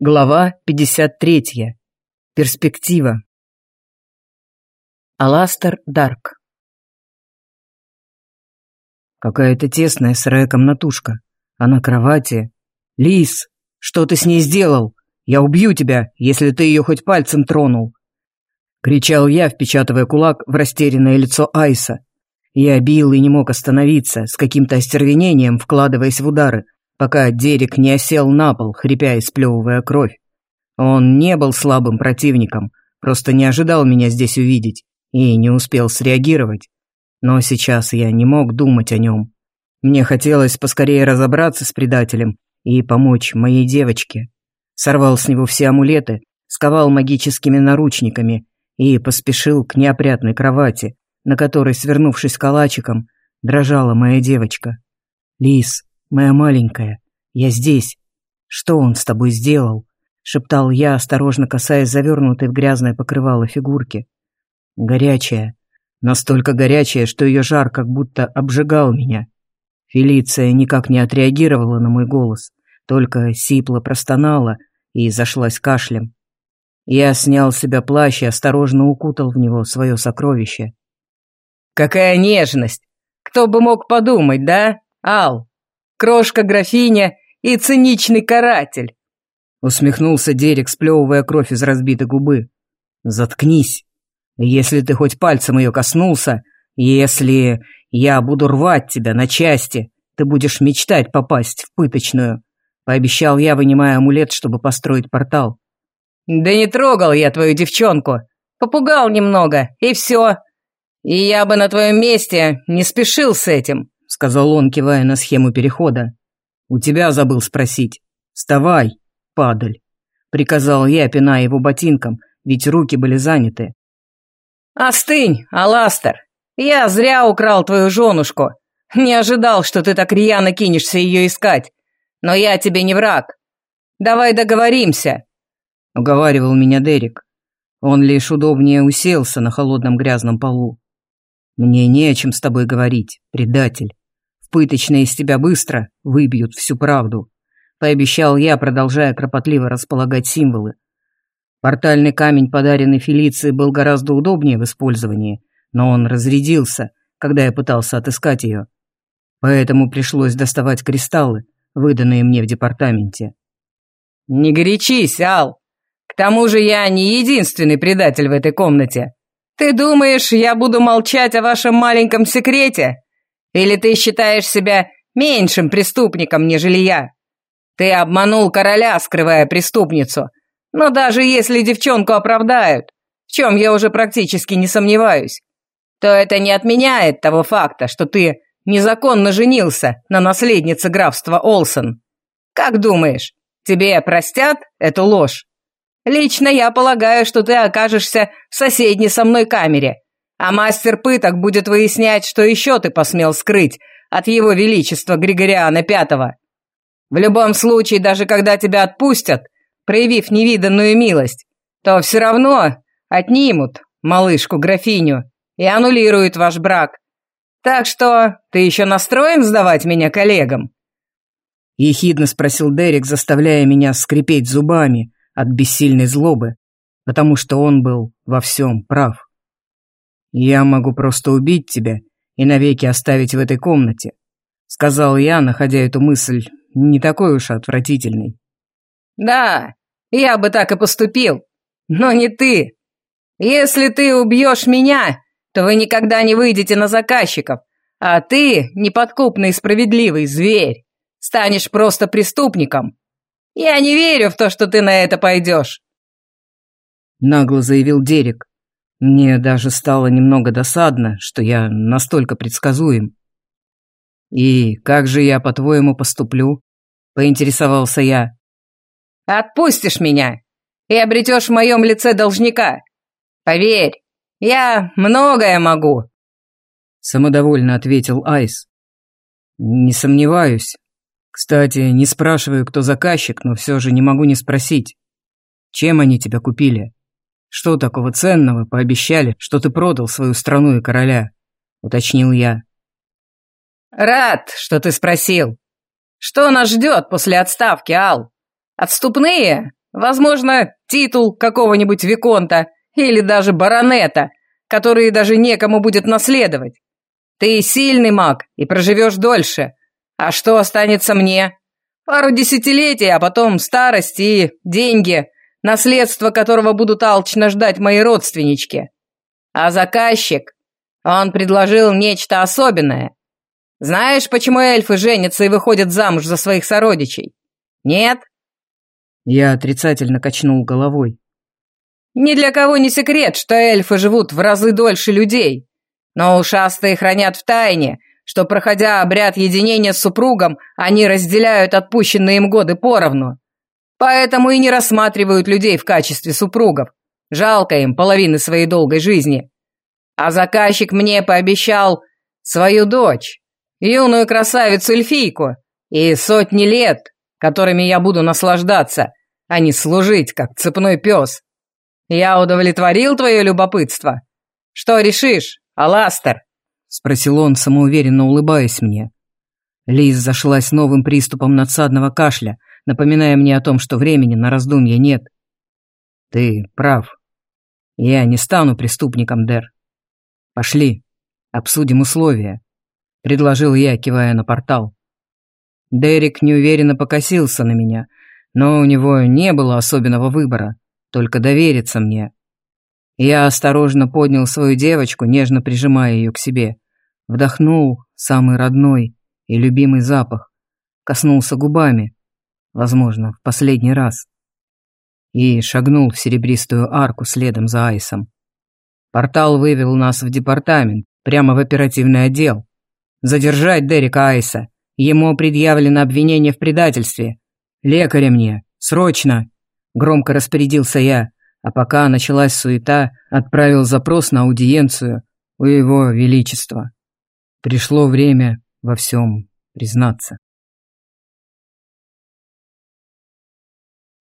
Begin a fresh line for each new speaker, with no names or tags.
Глава 53. Перспектива. Аластер Дарк. Какая-то тесная сырая комнатушка. А на кровати... Лис, что ты с ней сделал? Я убью тебя, если ты ее хоть пальцем тронул. Кричал я, впечатывая кулак в растерянное лицо Айса. Я бил и не мог остановиться, с каким-то остервенением вкладываясь в удары, пока Дерек не осел на пол, хрипя и сплевывая кровь. Он не был слабым противником, просто не ожидал меня здесь увидеть и не успел среагировать. Но сейчас я не мог думать о нем. Мне хотелось поскорее разобраться с предателем и помочь моей девочке. Сорвал с него все амулеты, сковал магическими наручниками и поспешил к неопрятной кровати, на которой, свернувшись калачиком, дрожала моя девочка. Лис, «Моя маленькая, я здесь. Что он с тобой сделал?» — шептал я, осторожно касаясь завернутой в грязное покрывало фигурки. Горячая. Настолько горячая, что ее жар как будто обжигал меня. Фелиция никак не отреагировала на мой голос, только сипло простонала и зашлась кашлем. Я снял с себя плащ и осторожно укутал в него свое сокровище.
«Какая нежность! Кто бы мог подумать, да, Ал?» Крошка-графиня и циничный каратель!»
Усмехнулся Дерек, сплевывая кровь из разбитой губы. «Заткнись. Если ты хоть пальцем ее коснулся, если я буду рвать тебя на части, ты будешь мечтать попасть в пыточную», пообещал я, вынимая амулет, чтобы построить портал.
«Да не трогал я твою девчонку. Попугал немного, и все. И я бы на твоем месте не спешил с этим
сказал он, кивая на схему перехода. «У тебя забыл спросить. Вставай, падаль!» Приказал я, пиная его ботинком, ведь руки были заняты.
«Остынь, Аластер! Я зря украл твою женушку. Не ожидал, что ты так рьяно кинешься ее искать. Но я тебе не враг. Давай договоримся!»
Уговаривал меня Дерек. Он лишь удобнее уселся на холодном грязном полу. «Мне не о чем с тобой говорить, предатель. Пыточные из тебя быстро выбьют всю правду», — пообещал я, продолжая кропотливо располагать символы. Портальный камень, подаренный Фелиции, был гораздо удобнее в использовании, но он разрядился, когда я пытался отыскать ее. Поэтому пришлось доставать кристаллы, выданные мне в департаменте.
«Не горячись, Ал! К тому же я не единственный предатель в этой комнате. Ты думаешь, я буду молчать о вашем маленьком секрете?» Или ты считаешь себя меньшим преступником, нежели я? Ты обманул короля, скрывая преступницу. Но даже если девчонку оправдают, в чем я уже практически не сомневаюсь, то это не отменяет того факта, что ты незаконно женился на наследнице графства Олсон. Как думаешь, тебе простят эту ложь? Лично я полагаю, что ты окажешься в соседней со мной камере, а мастер пыток будет выяснять, что еще ты посмел скрыть от его величества Григориана Пятого. В любом случае, даже когда тебя отпустят, проявив невиданную милость, то все равно отнимут малышку-графиню и аннулируют ваш брак. Так что ты еще настроен сдавать меня коллегам?»
Ехидно спросил Дерек, заставляя меня скрипеть зубами от бессильной злобы, потому что он был во всем прав. «Я могу просто убить тебя и навеки оставить в этой комнате», сказал я, находя эту мысль не такой уж отвратительной.
«Да, я бы так и поступил, но не ты. Если ты убьешь меня, то вы никогда не выйдете на заказчиков, а ты, неподкупный и справедливый зверь, станешь просто преступником. Я не верю в то, что ты на это пойдешь».
Нагло заявил Дерек. Мне даже стало немного досадно, что я настолько предсказуем. «И как же я, по-твоему, поступлю?» — поинтересовался я.
«Отпустишь меня и обретешь в моем лице должника. Поверь, я многое могу», —
самодовольно ответил Айс. «Не сомневаюсь. Кстати, не спрашиваю, кто заказчик, но все же не могу не спросить. Чем они тебя купили?» «Что такого ценного пообещали, что ты продал свою страну и короля?» — уточнил я.
«Рад, что ты спросил. Что нас ждет после отставки, Ал? Отступные Возможно, титул какого-нибудь виконта или даже баронета, который даже некому будет наследовать. Ты сильный маг и проживешь дольше. А что останется мне? Пару десятилетий, а потом старость и деньги, наследство которого будут алчно ждать мои родственнички. А заказчик, он предложил нечто особенное. Знаешь, почему эльфы женятся и выходят замуж за своих сородичей? Нет?
Я отрицательно качнул головой.
Ни для кого не секрет, что эльфы живут в разы дольше людей. Но ушастые хранят в тайне, что, проходя обряд единения с супругом, они разделяют отпущенные им годы поровну. Поэтому и не рассматривают людей в качестве супругов. Жалко им половины своей долгой жизни. А заказчик мне пообещал свою дочь, юную красавицу-эльфийку, и сотни лет, которыми я буду наслаждаться, а не служить, как цепной пес. Я удовлетворил твое любопытство? Что решишь, Аластер?»
Спросил он, самоуверенно улыбаясь мне. Лиз зашлась новым приступом надсадного кашля, напоминая мне о том, что времени на раздумье нет. «Ты прав. Я не стану преступником, Дер. Пошли, обсудим условия», — предложил я, кивая на портал. Дерек неуверенно покосился на меня, но у него не было особенного выбора, только довериться мне. Я осторожно поднял свою девочку, нежно прижимая ее к себе. Вдохнул самый родной и любимый запах. Коснулся губами, возможно, в последний раз. И шагнул в серебристую арку следом за Айсом. Портал вывел нас в департамент, прямо в оперативный отдел. Задержать Дерека Айса. Ему предъявлено обвинение в предательстве. Лекаря мне, срочно!» Громко распорядился я, а пока началась суета, отправил запрос на аудиенцию у его величества. Пришло время во всем признаться.